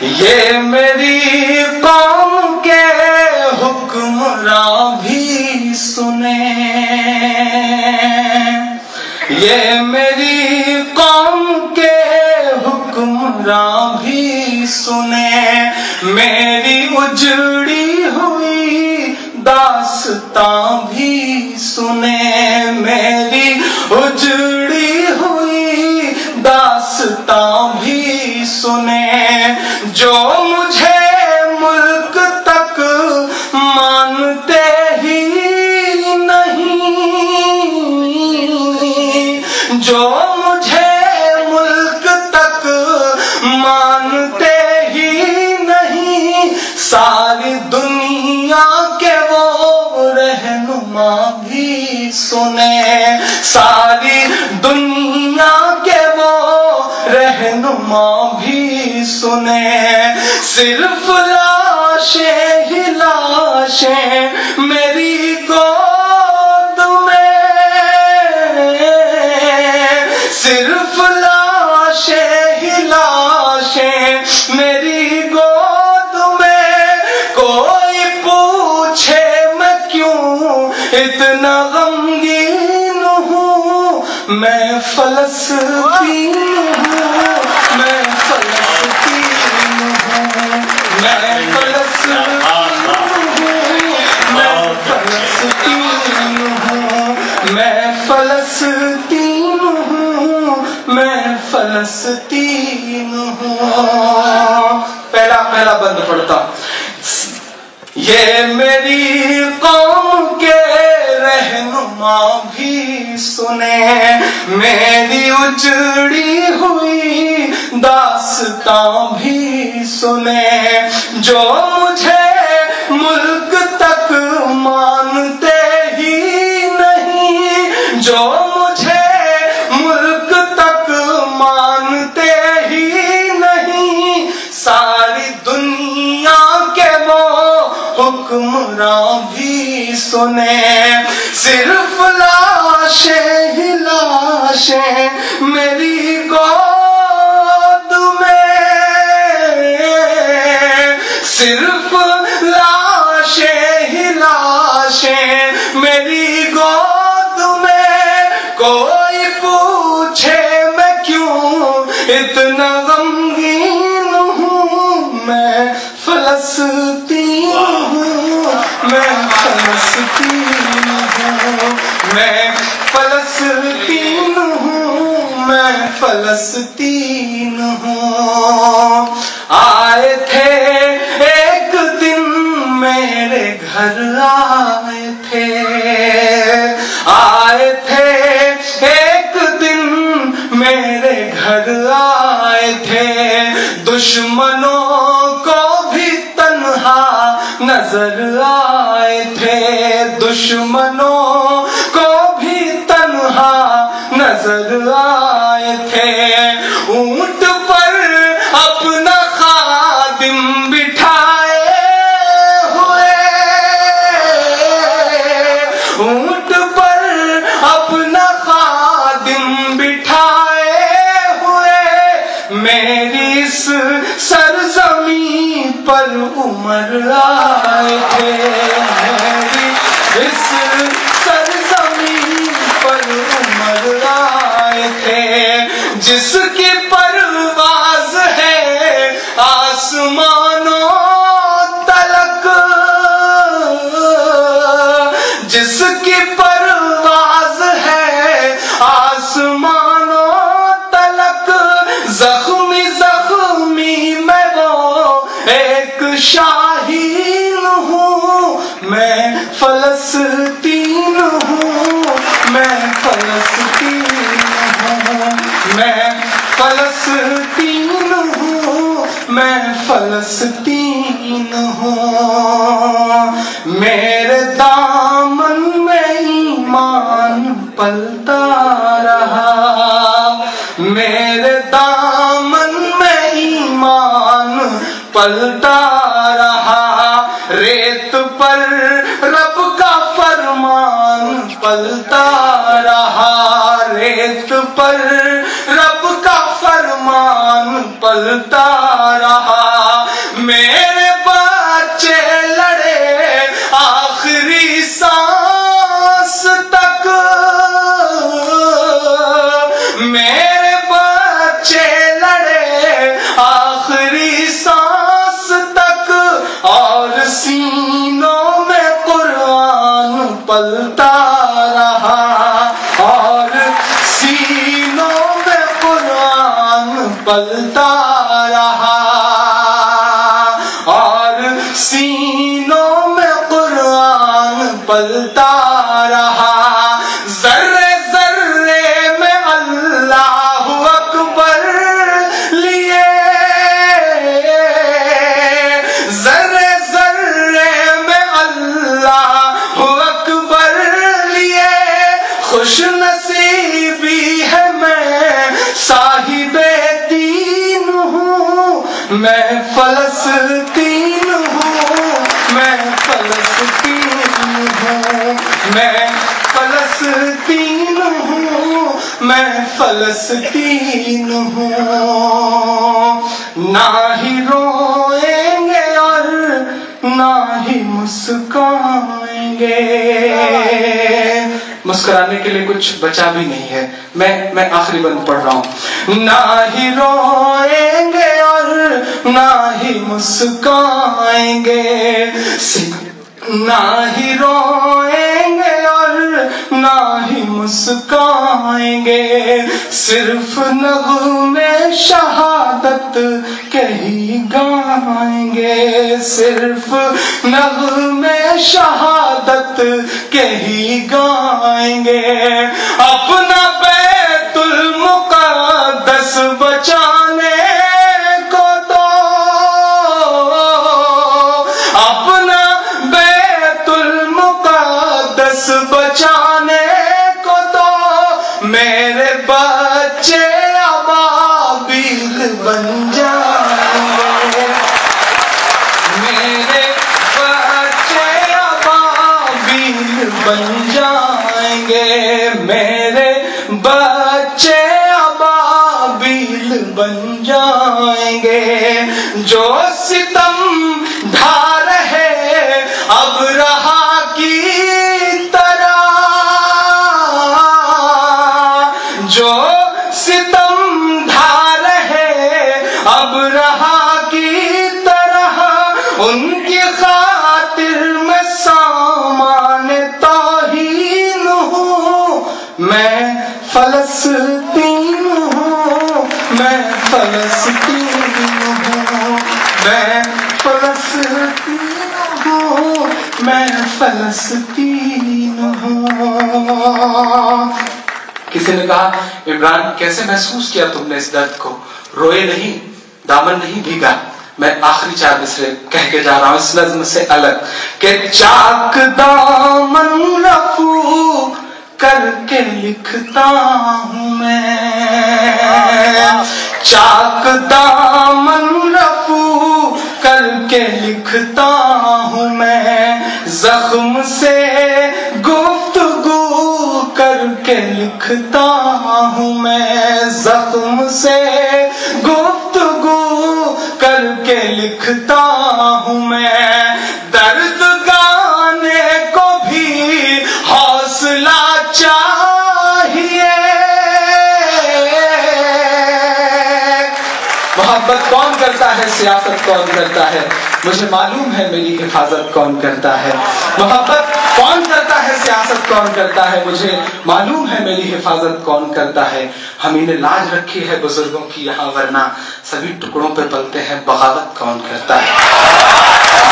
یہ میری قوم کے حکمراں بھی سنے یہ میری قوم کے حکمراں بھی سنے میری اجڑی ہوئی داستان بھی سنے میری اجڑی سنے، جو مجھے ملک تک مانتے ہی نہیں۔ جو مجھے ملک تک مانتے ہی نہیں، ساری دنیا کے وہ رہنما بھی سنے۔ ساری دنیا کے رہنما بھی سنے، صرف لاشیں ہی لاشیں، میری گود میں۔ صرف لاشیں ہی لاشیں، میری گود میں۔ کوئی پوچھے میں کیوں اتنا غمگین ہوں؟ میں فلسطین پہلا بند پڑتا یہ میری قوم کے رہنما بھی سنے۔ میری اجڑی ہوئی داستان بھی سنے۔ جو حکمراں بھی سنے۔ صرف لاشیں ہی لاشیں میری گود میں۔ صرف لاشیں ہی لاشیں میری فلسطین ہوں میں فلسطین ہوں میں فلسطین ہوں آئے تھے ایک دن میرے گھر آئے تھے آئے تھے ایک دن میرے گھر آئے تھے دشمنوں کو بھی تنہا نظر آئے آئے تھے دشمنوں پر عمر آئے تھے۔ میری اس سرزمین پر عمر آئے تھے۔ جس کی پرواز ہے آسمانوں تلک۔ جس کی پرواز فلسطین ہوں میرے دامن میں ایمان پلتا رہا۔ میرے دامن میں ایمان پلتا رہا۔ ریت پر رب کا فرمان پلتا رہا۔ ریت پر رب کا فرمان پلتا رہا۔ میرے بچے لڑے آخری سانس تک۔ میرے بچے لڑے آخری سانس تک۔ اور سینوں میں قرآن پلتا رہا۔ اور سینوں میں قرآن پلتا سینوں میں قرآن پلتا میں فلسطین ہوں، میں فلسطین ہوں۔ نہ ہی روئیں گے اور نہ ہی مسکائیں گے۔ مسکرانے کے لیے کچھ بچا بھی نہیں ہے۔ میں میں آخری بند پڑھ رہا ہوں۔ نہ ہی روئیں گے اور نہ ہی مسکائیں گے۔ نہ ہی روئیں گے اور نہ ہی مسکائیں گے۔ صرف نغمے شہادت کہیں گائیں گے۔ صرف نغمے شہادت کہیں گائیں گے۔ اپنا فلسطین ہوں میں فلسطین ہوں، میں فلسطین ہوں۔ میں فلسطین ہوں کسی نے کہا، عمران، کیسے محسوس کیا تم نے اس درد کو؟ روئے نہیں، دامن نہیں بھیگا۔ میں آخری چار مصرے کہہ کے جا رہا ہوں، اس نظم سے الگ کہ چاک دامن رفو کر کے لکھتا ہوں میں۔ چاک دامن رفو کر کے لکھتا ہوں میں۔ زخم سے گفتگو کر کے لکھتا ہوں میں۔ زخم سے گفتگو کر کے لکھتا سیاست کون کرتا ہے، مجھے معلوم ہے میری حفاظت کون کرتا ہے۔ محبت کون کرتا ہے، سیاست کون کرتا ہے، مجھے معلوم ہے میری حفاظت کون کرتا ہے۔ ہم نے لاج رکھی ہے بزرگوں کی یہاں، ورنہ سبھی ٹکڑوں پہ پلتے ہیں، بغاوت کون کرتا ہے؟